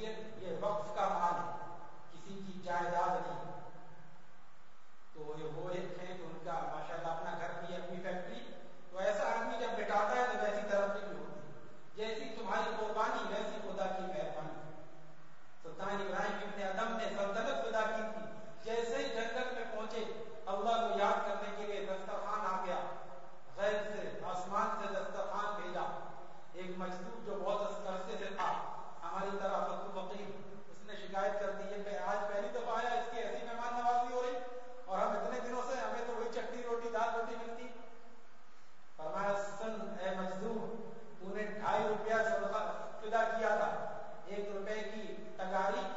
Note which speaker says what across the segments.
Speaker 1: یہ وقف کا شکایت کر دی ہے آج پہلی دفعہ آیا، اس کی ایسی مہمان نوازی ہو رہی۔ اور ہم اتنے دنوں سے ہمیں تو وہی چٹنی، روٹی، دال، روٹی ملتی۔ فرمایا، سن، اے مزدور تو نے ڈھائی روپیہ صدقہ فدا کیا تھا۔ ایک روپے
Speaker 2: کی تکاری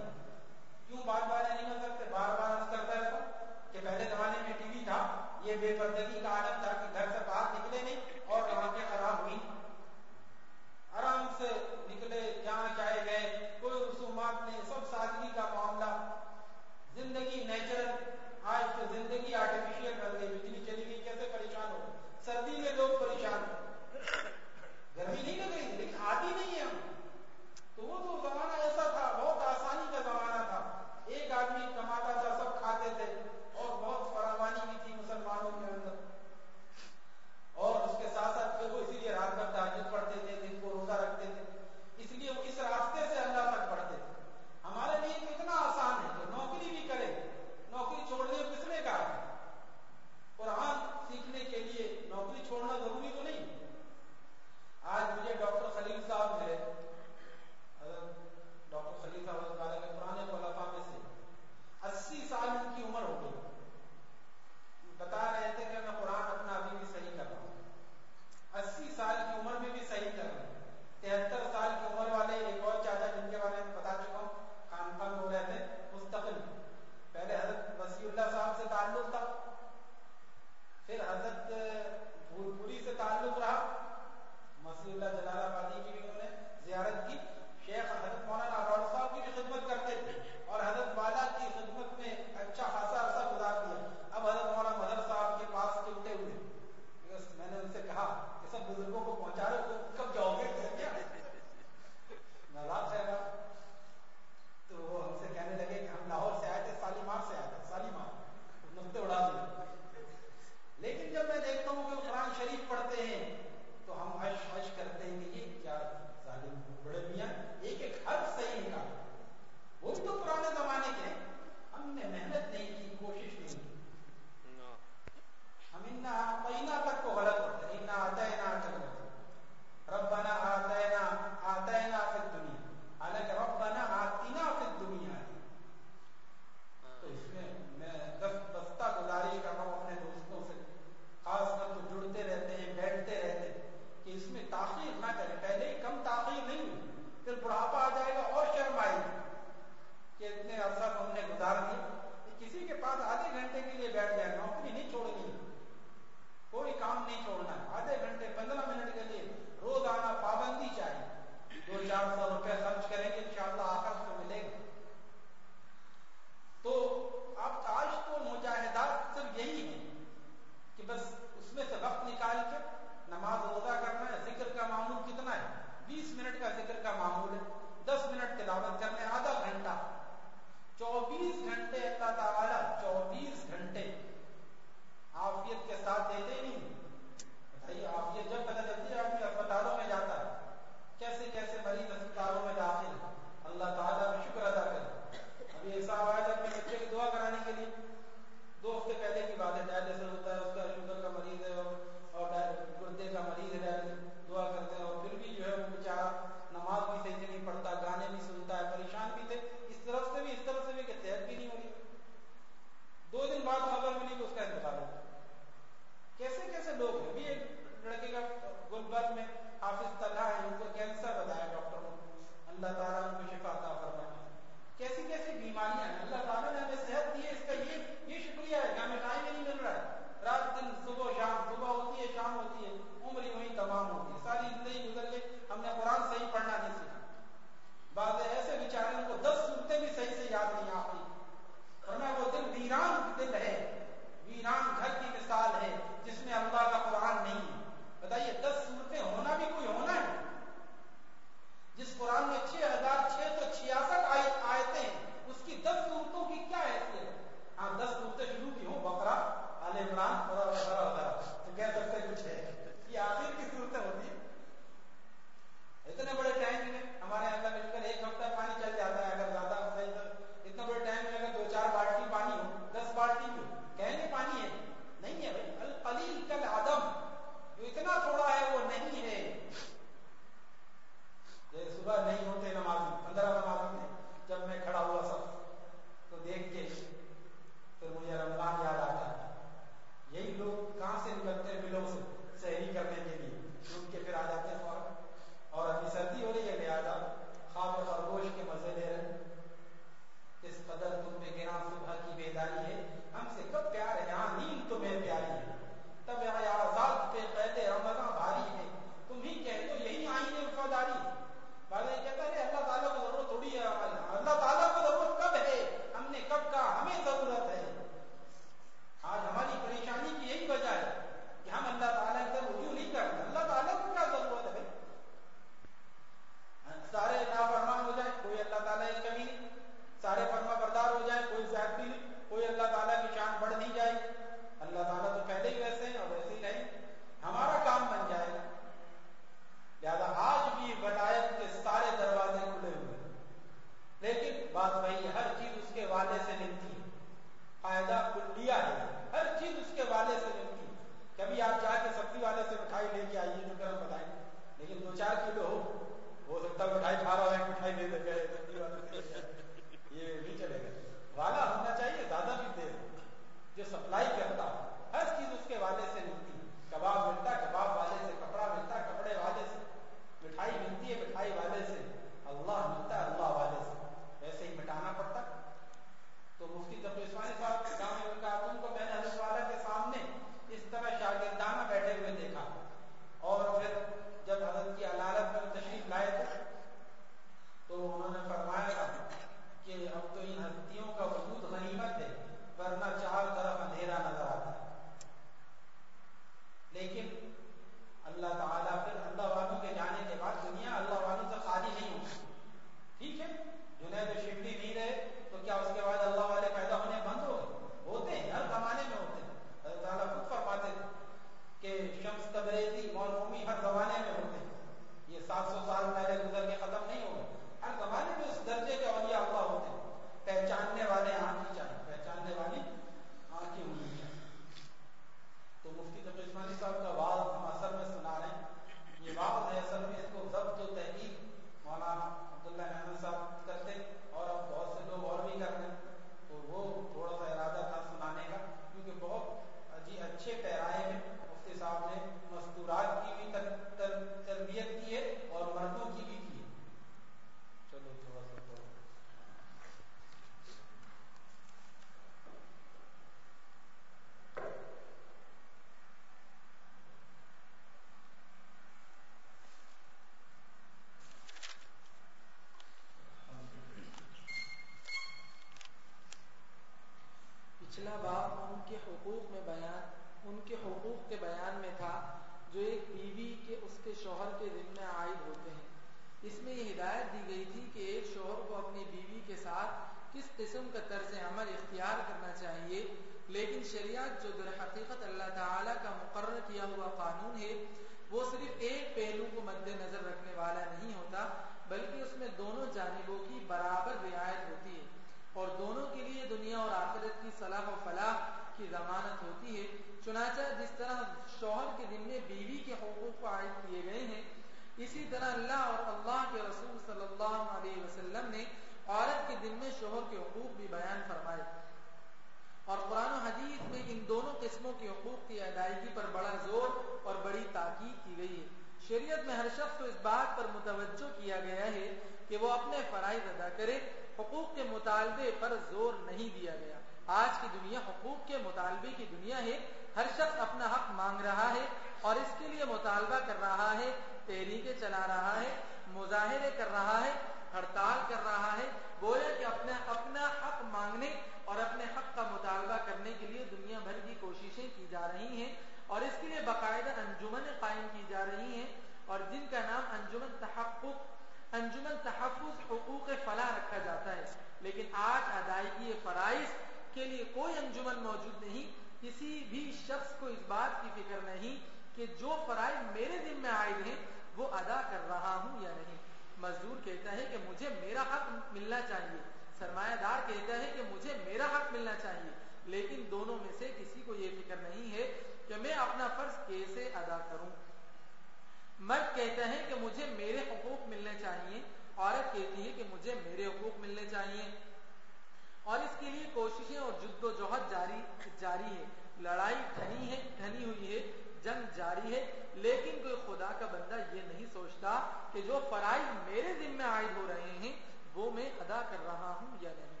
Speaker 2: اور اس کے لیے کوششیں اور جد و جہد جاری جاری ہے لڑائی دھنی ہے، دھنی ہوئی ہے، جنگ جاری ہے، لیکن کوئی خدا کا بندہ یہ نہیں سوچتا کہ جو فرائض میرے ذمہ عائد ہو رہے ہیں، وہ میں ادا کر رہا ہوں یا نہیں۔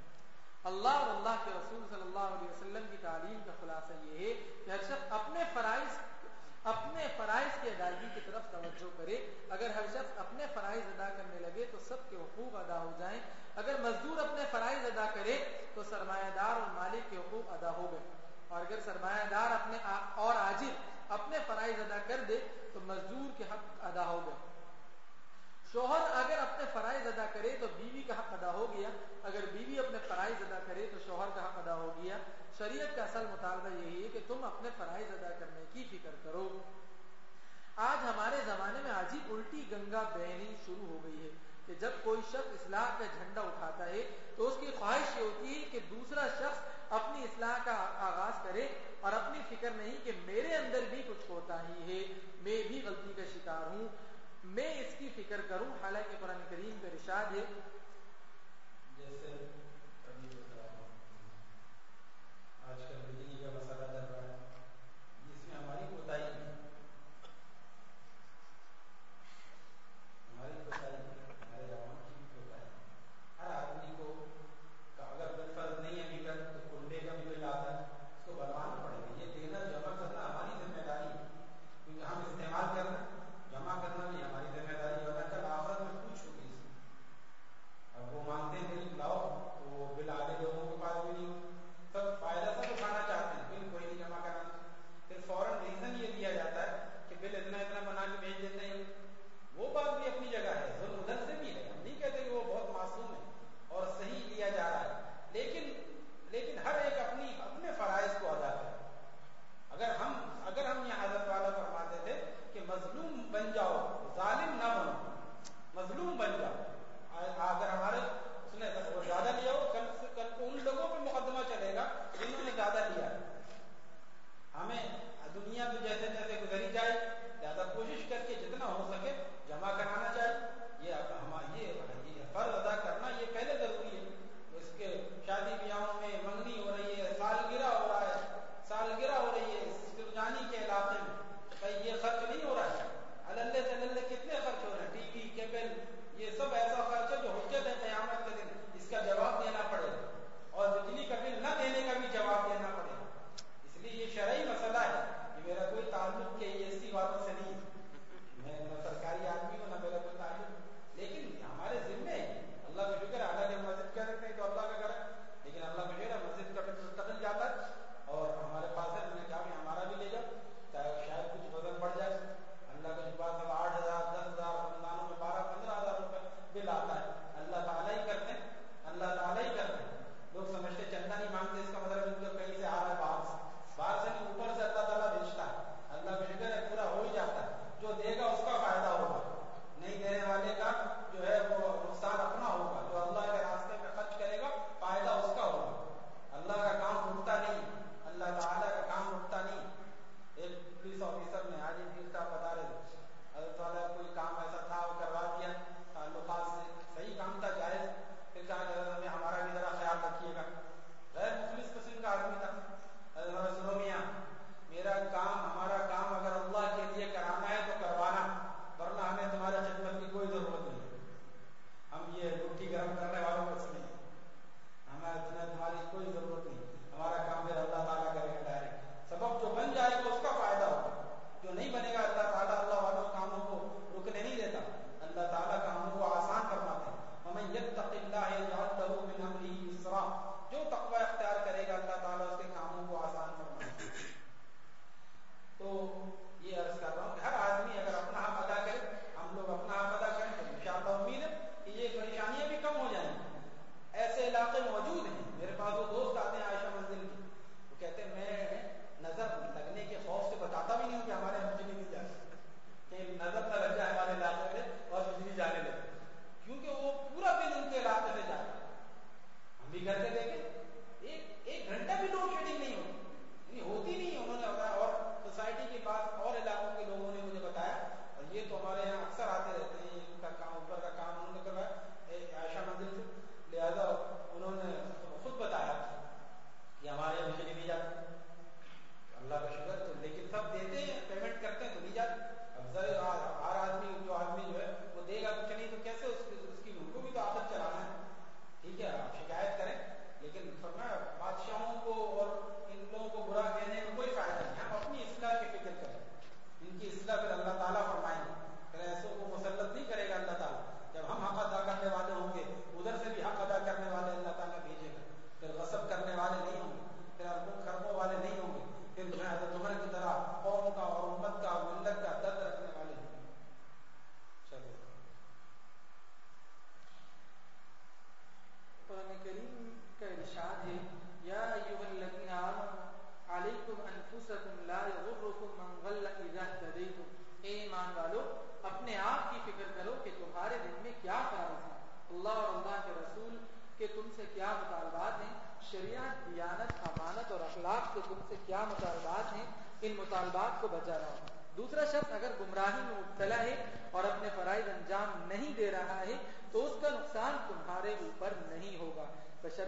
Speaker 2: اللہ اور اللہ کے رسول صلی اللہ علیہ وسلم کی تعلیم کا خلاصہ یہ ہے کہ ہر شخص اپنے فرائض اپنے فرائض کی ادائیگی کی طرف توجہ کرے۔ اگر ہر شخص اپنے فرائض ادا کرنے لگے تو سب کے حقوق ادا ہو جائیں۔ اگر مزدور اپنے فرائض ادا کرے تو سرمایہ دار اور مالک کے حقوق ادا ہو گئے۔ اور اگر سرمایہ دار اپنے اور عاجر اپنے فرائض ادا کر دے تو مزدور کے حق ادا ہو گئے۔ شوہر اگر اپنے فرائض ادا کرے تو بیوی کا حق ادا ہو گیا۔ اگر بیوی اپنے فرائض ادا کرے تو شوہر کا حق ادا ہو گیا۔ شریعت کا اصل مطالبہ یہی ہے کہ تم اپنے فرائض ادا کرنے کی فکر کرو۔ آج ہمارے زمانے میں عجیب الٹی گنگا بہنی شروع ہو گئی ہے کہ جب کوئی شخص اصلاح کا جھنڈا اٹھاتا ہے تو اس کی خواہش یہ ہوتی ہے کہ دوسرا شخص اپنی اصلاح کا آغاز کرے اور اپنی فکر نہیں کہ میرے اندر بھی کچھ ہوتا ہی ہے، میں بھی غلطی کا شکار ہوں۔ میں اس کی فکر کروں، حالانکہ قرآن کریم کا رشاد ہے۔
Speaker 1: جیسے آج کل بجلی کا مسئلہ چل رہا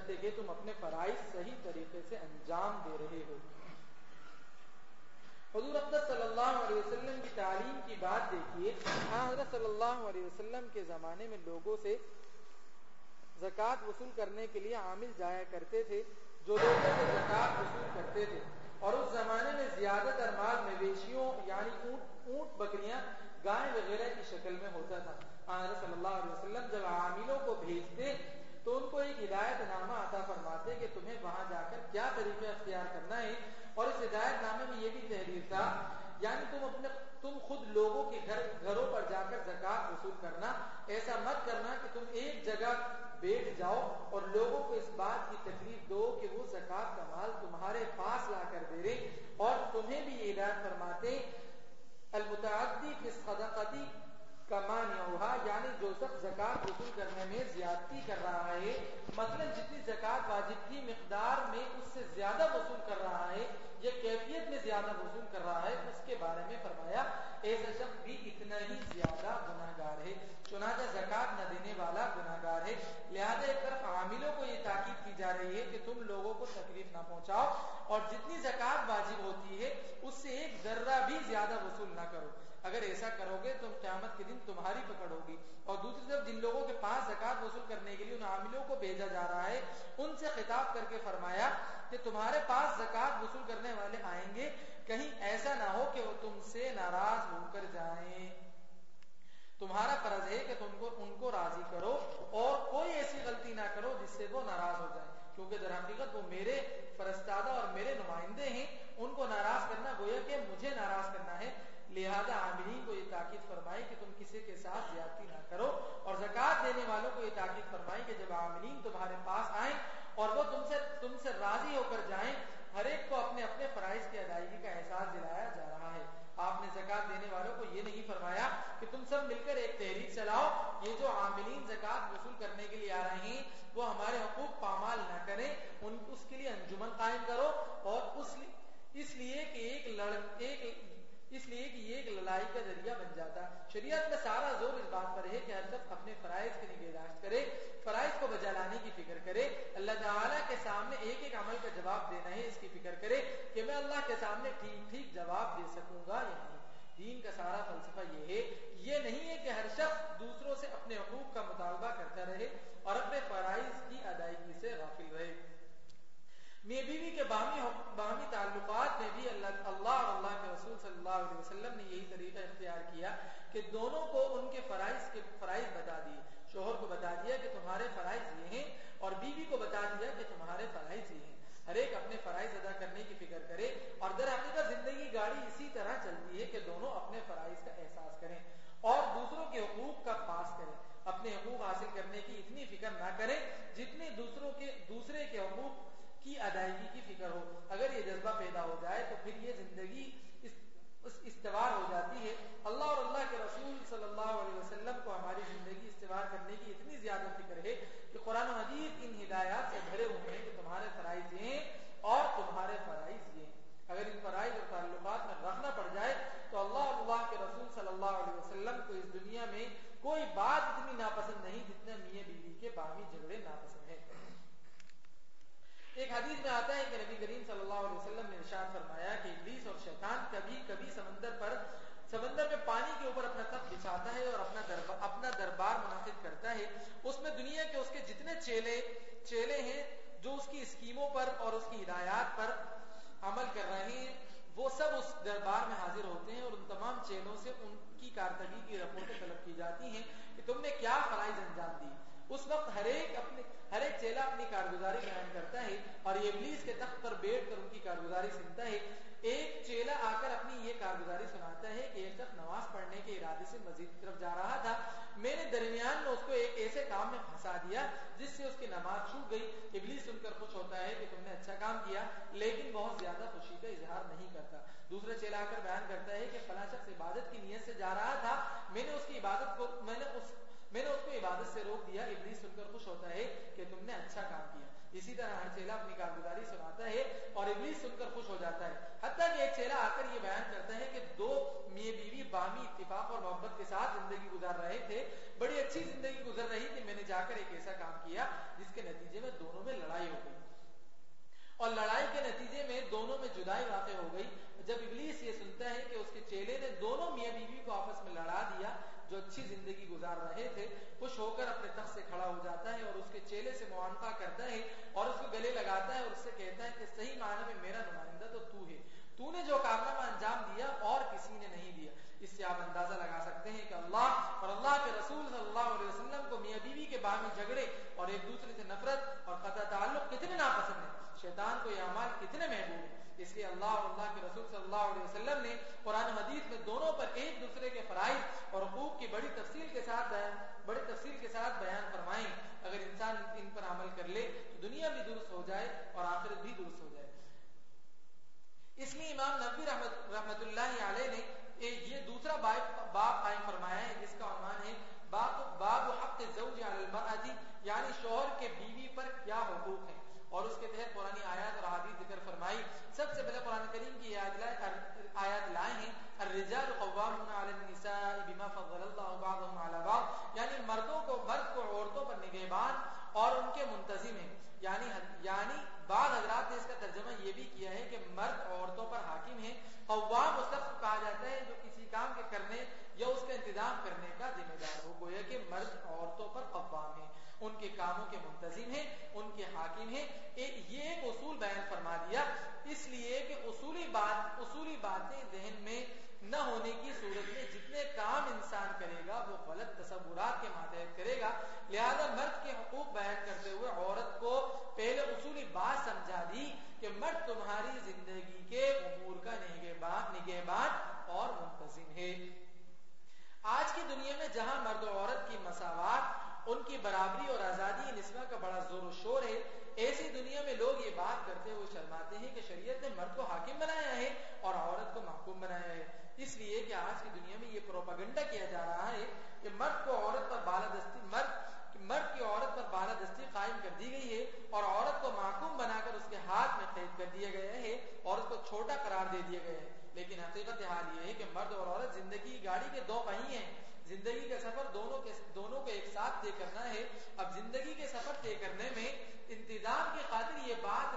Speaker 2: بشرطے کہ تم اپنے فرائض صحیح طریقے سے انجام دے رہے ہو۔ حضور اقدس صلی اللہ علیہ وسلم کی تعلیم کی بات دیکھیے۔ حضرت صلی اللہ علیہ وسلم کے زمانے میں لوگوں سے زکوٰۃ وصول کرنے کے لیے عامل جایا کرتے تھے، جو لوگ زکوٰۃ وصول کرتے تھے۔ اور اس زمانے میں زیادہ تر مال مویشیوں یعنی اونٹ اونٹ بکریاں گائے وغیرہ کی شکل میں ہوتا تھا۔ حضرت صلی اللہ علیہ وسلم جب عاملوں کو بھیجتے تو ان کو ایک ہدایت نامہ عطا فرماتے کہ تمہیں وہاں جا کر کیا طریقہ اختیار کرنا ہے۔ اور اس ہدایت نامے میں یہ بھی تحریر تھا یعنی تم اپنے، تم خود لوگوں کے گھر، گھروں پر جا کر زکات وصول کرنا، ایسا مت کرنا کہ تم ایک جگہ بیٹھ جاؤ اور لوگوں کو اس بات کی تکلیف دو کہ وہ زکات کا مال تمہارے پاس لا کر دے رہے اور تمہیں بھی یہ ہدایت فرماتے المتعدی فی الصدقتی کا مانع یعنی جو شخص زکات وصول کرنے میں زیادتی کر رہا ہے، مثلا جتنی زکات واجب کی مقدار میں اس سے زیادہ وصول کر رہا ہے، یا کیفیت میں زیادہ وصول کر رہا ہے، اس کے بارے میں فرمایا، ایسا شخص بھی اتنا ہی زیادہ گناہ گار ہے۔ چنانچہ زکات نہ دینے والا گناہ گار ہے۔ لہذا ایک طرف عاملوں کو یہ تاکید کی جا رہی ہے کہ تم لوگوں کو تکلیف نہ پہنچاؤ اور جتنی زکات واجب ہوتی ہے، اس سے ایک ذرہ بھی زیادہ وصول نہ کرو۔ اگر ایسا کرو گے تو قیامت کے دن تمہاری پکڑ ہوگی۔ اور دوسری طرف جن لوگوں کے پاس زکات وصول کرنے کے لیے ان عاملوں کو بھیجا جا رہا ہے، ان سے خطاب کر کے فرمایا کہ تمہارے پاس زکات وصول کرنے والے آئیں گے، کہیں ایسا نہ ہو کہ وہ تم سے ناراض ہو کر جائیں۔ تمہارا فرض ہے کہ تم کو، ان کو راضی کرو اور کوئی ایسی غلطی نہ کرو جس سے وہ ناراض ہو جائیں۔ کیونکہ در حقیقت وہ میرے فرستادہ اور میرے نمائندے ہیں، ان کو ناراض کرنا گویا کہ مجھے ناراض کرنا ہے۔ لہذا عاملین کو یہ تاکید فرمائی کہ تم کسی کے ساتھ زیادتی نہ کرو اور زکات دینے والوں کو یہ تاکید فرمائی کہ جب عاملین تمہارے پاس آئیں اور وہ تم سے تم سے راضی ہو کر جائیں، ہر ایک کو اپنے اپنے فرائض کی ادائیگی کا احساس دلایا جا رہا ہے۔ آپ نے زکات دینے والوں کو یہ نہیں فرمایا کہ تم سب مل کر ایک تحریک چلاؤ، یہ جو عاملین زکات وصول کرنے کے لیے آ رہے ہیں، وہ ہمارے حقوق پامال نہ کریں، ان، اس کے لیے انجمن قائم کرو اور اس لیے اس لیے کہ ایک لڑ، ایک اس لیے کہ یہ ایک لڑائی کا ذریعہ بن جاتا۔ شریعت میں سارا زور اس بات پر ہے کہ ہر شخص اپنے فرائض کی نگہداشت کرے، فرائض کو بجا لانے کی فکر کرے۔ اللہ تعالیٰ کے سامنے ایک ایک عمل کا جواب دینا ہے، اس کی فکر کرے کہ میں اللہ کے سامنے ٹھیک ٹھیک جواب دے سکوں گا یا نہیں۔ دین کا سارا فلسفہ یہ ہے یہ نہیں ہے کہ ہر شخص دوسروں سے اپنے حقوق کا مطالبہ کرتا رہے اور اپنے فرائض کی ادائیگی سے غافل رہے۔ میاں بیوی کے باہمی باہمی تعلقات میں بھی اللہ اللہ اور اللہ کے رسول صلی اللہ علیہ وسلم نے یہی طریقہ اختیار کیا کہ دونوں کو ان کے فرائض کے فرائض بتا دیے، شوہر کو بتا دیا کہ تمہارے فرائض یہ ہیں اور بیوی کو بتا دیا کہ تمہارے فرائض یہ ہیں۔ ہر ایک اپنے فرائض ادا کرنے کی فکر کرے اور در حقیقت زندگی گاڑی اسی طرح چلتی ہے کہ دونوں اپنے فرائض کا احساس کریں اور دوسروں کے حقوق کا پاس کریں۔ اپنے حقوق حاصل کرنے کی اتنی فکر نہ کریں جتنی دوسروں کے دوسرے کے حقوق کی ادائیگی کی فکر ہو۔ اگر یہ جذبہ پیدا ہو جائے تو پھر یہ زندگی استوار ہو جاتی ہے۔ اللہ اور اللہ کے رسول صلی اللہ علیہ وسلم کو ہماری زندگی استوار کرنے کی اتنی زیادہ فکر ہے کہ قرآن مجید ان ہدایات سے بھرے ہوئے ہیں کہ تمہارے فرائض یہ ہیں اور تمہارے فرائض یہ ہیں۔ اگر ان فرائض اور تعلقات میں رکھنا پڑ جائے تو اللہ اور اللہ کے رسول صلی اللہ علیہ وسلم کو اس دنیا میں کوئی بات اتنی ناپسند نہیں جتنا میاں بیوی کے باہمی ایک حدیث میں آتا ہے کہ نبی کریم صلی اللہ علیہ وسلم نے ارشاد فرمایا کہ ابلیس اور شیطان کبھی کبھی سمندر پر سمندر میں پانی کے اوپر اپنا تخت بچھاتا ہے اور اپنا دربار اپنا دربار منعقد کرتا ہے۔ اس میں دنیا کے اس کے جتنے چیلے چیلے ہیں جو اس کی اسکیموں پر اور اس کی ہدایات پر عمل کر رہے ہیں، وہ سب اس دربار میں حاضر ہوتے ہیں اور ان تمام چیلوں سے ان کی کارکردگی کی رپورٹیں طلب کی جاتی ہیں کہ تم نے کیا فرائض انجام دی۔ اس وقت ہر ایک اپنے ہر ایک چیلا اپنی کارگزاری بیان کرتا ہے اور یہ ابلیس کے تخت پر بیٹھ کر ان کی کارگزاری سنتا ہے۔ ایک چیلا آ کر اپنی یہ کارگزاری سناتا ہے کہ ایک شخص نماز پڑھنے کے ارادے سے مزید کی طرف جا رہا تھا۔ میں نے درمیان میں اس کو ایک ایسے کام میں پھنسا دیا جس سے اس کی نماز چھوٹ گئی۔ ابلیس سن کر خوش ہوتا ہے کہ تم نے اچھا کام کیا، لیکن بہت زیادہ خوشی کا اظہار نہیں کرتا۔ دوسرا چیلا آ کر بیان کرتا ہے کہ فلاں شخص عبادت کی نیت سے جا رہا تھا۔ میں نے اس کی عبادت کو میں نے اس میں نے اس کو عبادت سے روک دیا، ابلیس سن کر خوش ہوتا ہے کہ تم نے اچھا کام کیا۔ اسی طرح ہر چیلا اپنی کارگزاری سناتا ہے اور ابلیس سن کر خوش ہو جاتا ہے۔ حتیٰ کہ ایک چیلا آ کر یہ بیان کرتا ہے کہ دو میے بیوی بامی اتفاق اور محبت کے ساتھ زندگی گزار رہے تھے۔ بڑی اچھی زندگی گزر رہی تھی میں نے جا کر ایک ایسا کام کیا جس کے نتیجے میں دونوں میں لڑائی ہو گئی۔ اور لڑائی کے نتیجے میں دونوں میں جدائی واقع ہو گئی۔ جب ابلیس یہ سنتا ہے کہ اس کے چیلے نے دونوں میاں بیوی کو آپس میں لڑا دیا جو اچھی زندگی گزار رہے تھے، خوش ہو کر اپنے تخت سے کھڑا ہو جاتا ہے اور اس کے چیلے سے معانقہ کرتا ہے اور اس کو گلے لگاتا ہے اور اس سے کہتا ہے کہ صحیح معنی میں میرا نمائندہ تو تو ہے۔ تو نے جو کارنامہ انجام دیا، اور کسی نے نہیں دیا۔ اس سے آپ اندازہ لگا سکتے ہیں کہ اللہ اور اللہ کے رسول صلی اللہ علیہ وسلم کو میاں بیوی کے باہمی جھگڑے اور ایک دوسرے سے نفرت اور قطع تعلق کتنے ناپسند ہیں۔ شیطان کو یہ اعمال کتنے محبوب ہیں۔ اس لیے اللہ اور اللہ کے رسول صلی اللہ علیہ وسلم نے قرآن حدیث میں دونوں پر ایک دوسرے کے فرائض اور حقوق کی بڑی تفصیل کے ساتھ بڑی تفصیل کے ساتھ بیان فرمائیں۔ اگر انسان ان پر عمل کر لے تو دنیا بھی درست ہو جائے اور آخرت بھی درست ہو جائے۔ اس لیے امام نبی رحمت رحمت اللہ علیہ نے یہ دوسرا باپ قائم فرمایا ہے، جس کا عنوان ہے، باب باب حق زوج علی المرأة یعنی شوہر کے بیوی پر کیا حقوق ہیں؟ اور اس کے تحت قرآن آیات اور حدیث ذکر فرمائی۔ سب سے پہلے قرآن کریم کی آیات لائے ہیں۔ الرجال قوامون علی النساء بما فضل اللہ بعضهم علی بعض۔ یعنی مردوں کو مرد کو عورتوں پر نگہبان اور ان کے منتظم ہیں۔ یعنی یعنی بعض حضرات نے اس کا ترجمہ یہ بھی کیا ہے کہ مرد عورتوں پر حاکم ہیں۔ قوام اس لفظ کو کہا جاتا ہے جو کسی کام کے کرنے یا اس کا انتظام کرنے کا ذمہ دار ہو۔ گویا کہ مرد عورتوں پر قوام ہیں ان کے کاموں کے منتظم ہیں، ان کے حاکم ہیں۔ یہ ایک اصول بیان فرما دیا۔ اس لیے کہ اصولی بات، اصولی باتیں ذہن میں نہ ہونے کی صورت میں جتنے کام انسان کرے گا، وہ غلط تصورات کے ماتحت کرے گا۔ لہذا مرد کے حقوق بیان کرتے ہوئے عورت کو پہلے اصولی بات سمجھا دی کہ مرد تمہاری زندگی کے امور کا نگہبان نگہبان اور منتظم ہے۔ آج کی دنیا میں جہاں مرد و عورت کی مساوات ان کی برابری اور آزادی نسبہ کا بڑا زور و شور ہے۔ ایسی دنیا میں لوگ یہ بات کرتے ہوئے شرماتے ہیں کہ شریعت نے مرد کو حاکم بنایا ہے اور عورت کو محکوم بنایا ہے۔ اس لیے کہ آج کی دنیا میں یہ پروپگنڈا کیا جا رہا ہے کہ مرد کو عورت پر بالادستی، مرد مرد کی عورت پر بالادستی قائم کر دی گئی ہے اور عورت کو محکوم بنا کر اس کے ہاتھ میں قید کر دیا گیا ہے۔ اور اس کو چھوٹا قرار دے دیا گیا ہے۔ لیکن حقیقت حال یہ ہے کہ مرد اور عورت زندگی گاڑی کے دو پہی ہیں۔ زندگی کا سفر دونوں کے دونوں کو ایک ساتھ طے کرنا ہے۔ اب زندگی کے سفر طے کرنے میں انتظام کی خاطر یہ بات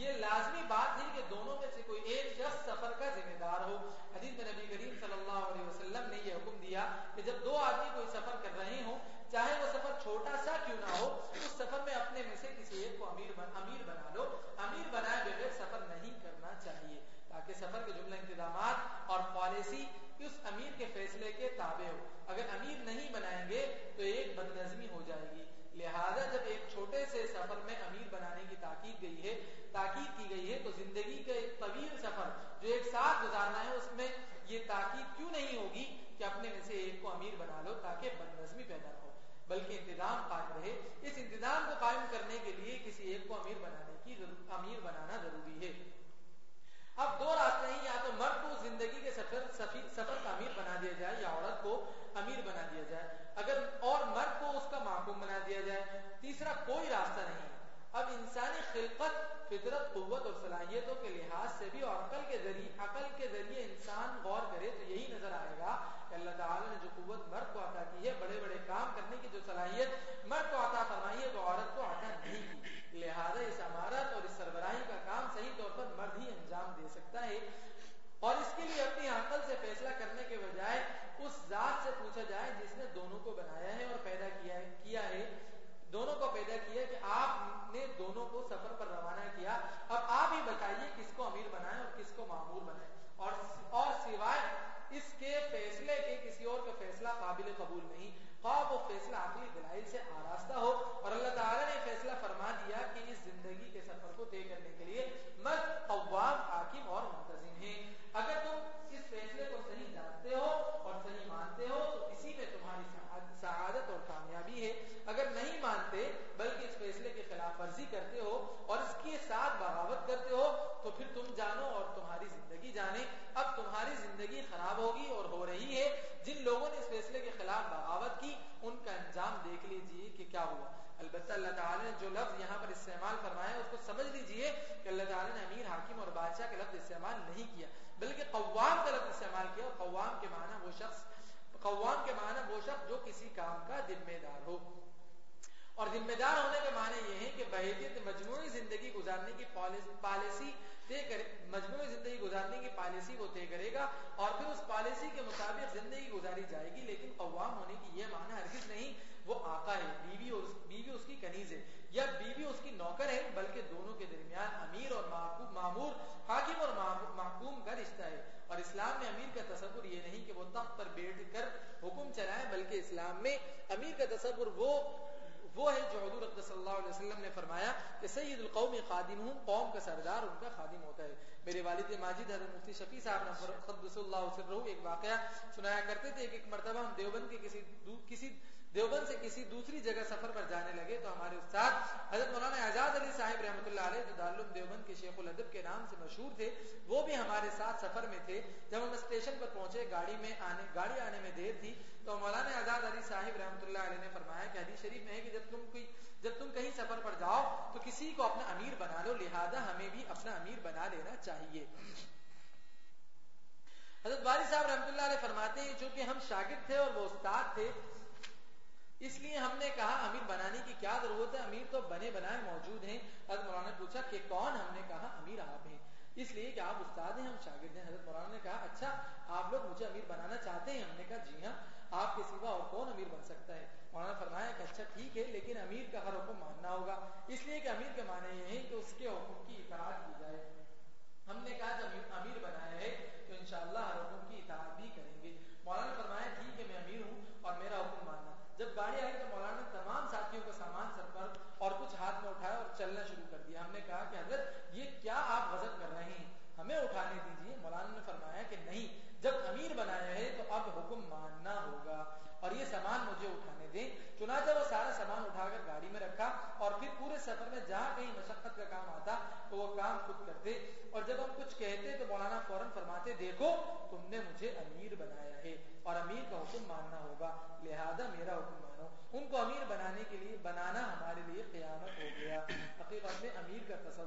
Speaker 2: یہ لازمی بات ہے کہ دونوں میں سے کوئی ایک شخص سفر کا ذمہ دار ہو۔ حدیث میں نبی کریم صلی اللہ علیہ وسلم نے یہ حکم دیا کہ جب دو آدمی کوئی سفر بحیثیت مجموعی زندگی گزارنے کی پالیسی طے کرے مجموعی زندگی گزارنے کی پالیسی وہ طے کرے گا اور پھر اس پالیسی کے مطابق زندگی گزاری جائے گی، لیکن قوام ہونے کی یہ معنی ہرگز نہیں، وہ آقا ہے، بیوی اور بیوی اس کی کنیز ہے، یا بیوی اس کی نوکر ہے، بلکہ دونوں کے درمیان امیر اور معمور، حاکم اور محکوم کا رشتہ ہے۔ اور اسلام میں امیر کا تصور یہ نہیں کہ وہ تخت پر بیٹھ کر حکم چلائے بلکہ اسلام میں امیر کا تصور وہ وہ ہے جو حضور صلی اللہ علیہ وسلم نے فرمایا کہ سید القوم خادم ہوں، قوم کا سردار ان کا خادم ہوتا ہے۔ میرے والد ماجد، حضرت مفتی شفیع صاحب نے قدس اللہ سرہ، ایک واقعہ سنایا کرتے تھے کہ ایک مرتبہ ہم دیوبند کے کسی کسی دیوبند سے کسی دوسری جگہ سفر پر جانے لگے تو ہمارے استاد حضرت مولانا اعجاز علی صاحب رحمۃ اللہ علیہ جو دارالعلوم دیوبند کے شیخ الادب کے نام سے مشہور تھے، وہ بھی ہمارے ساتھ سفر میں تھے۔ جب ہم اسٹیشن پر پہنچے، گاڑی میں آنے، گاڑی آنے میں دیر تھی، تو مولانا اعجاز علی صاحب رحمۃ اللہ علیہ نے فرمایا کہ حدیث شریف میں ہے کہ جب تم کوئی، جب تم کہیں سفر پر جاؤ تو کسی کو اپنا امیر بنا لو، لہذا ہمیں بھی اپنا امیر بنا لینا چاہیے۔ حضرت باری صاحب رحمۃ اللہ علیہ فرماتے ہیں، چونکہ ہم شاگرد تھے اور وہ استاد تھے اس لیے ہم نے کہا امیر بنانے کی کیا ضرورت ہے؟ امیر تو بنے بنائے موجود ہیں۔ حضرت مولانا نے پوچھا کہ کون ہم نے کہا؟ امیر آپ ہیں۔ اس لیے کہ آپ استاد ہیں، ہم شاگرد ہیں۔ حضرت مولانا نے کہا اچھا آپ لوگ مجھے امیر بنانا چاہتے ہیں؟ ہم نے کہا جی ہاں۔ آپ کے سوا اور کون امیر بن سکتا ہے؟ مولانا فرمایا کہ اچھا ٹھیک ہے، لیکن امیر کا ہر حکم ماننا ہوگا۔ اس لیے کہ امیر کے معنی یہ ہے کہ اس کے حکم کی اطاعت کی جائے۔ ہم نے کہا، جب امیر بنایا ہے تو انشاءاللہ ہر حکم کی اطاعت بھی کریں گے۔ مولانا نے فرمایا، ٹھیک ہے، میں امیر ہوں اور میرا حکم ماننا جب گاڑی آئی تو مولانا نے تمام ساتھیوں کا سامان سر پر اور کچھ ہاتھ میں اٹھایا اور چلنا شروع کر دیا۔ ہم نے کہا کہ حضرت، یہ کیا آپ غضب کر رہے ہیں؟ ہمیں اٹھانے دیجیے مولانا نے فرمایا کہ نہیں، جب امیر بنایا ہے تو اب حکم ماننا ہوگا اور یہ سامان مجھے اٹھانے دیں۔ چنانچہ وہ سارا سامان اٹھا کر گاڑی میں رکھا اور پھر پورے سفر میں جہاں کہیں مشقت کا کام آتا تو وہ کام خود کرتے۔ اور جب ہم کچھ کہتے تو مولانا فوراً فرماتے، دیکھو تم نے مجھے امیر بنایا ہے۔ اور امیر کا حکم ماننا ہوگا، لہذا میرا حکم مانو۔ ان کو امیر بنانے کے لیے، بنانا ہمارے لیے قیامت ہو گیا۔ حقیقت میں امیر کا تصور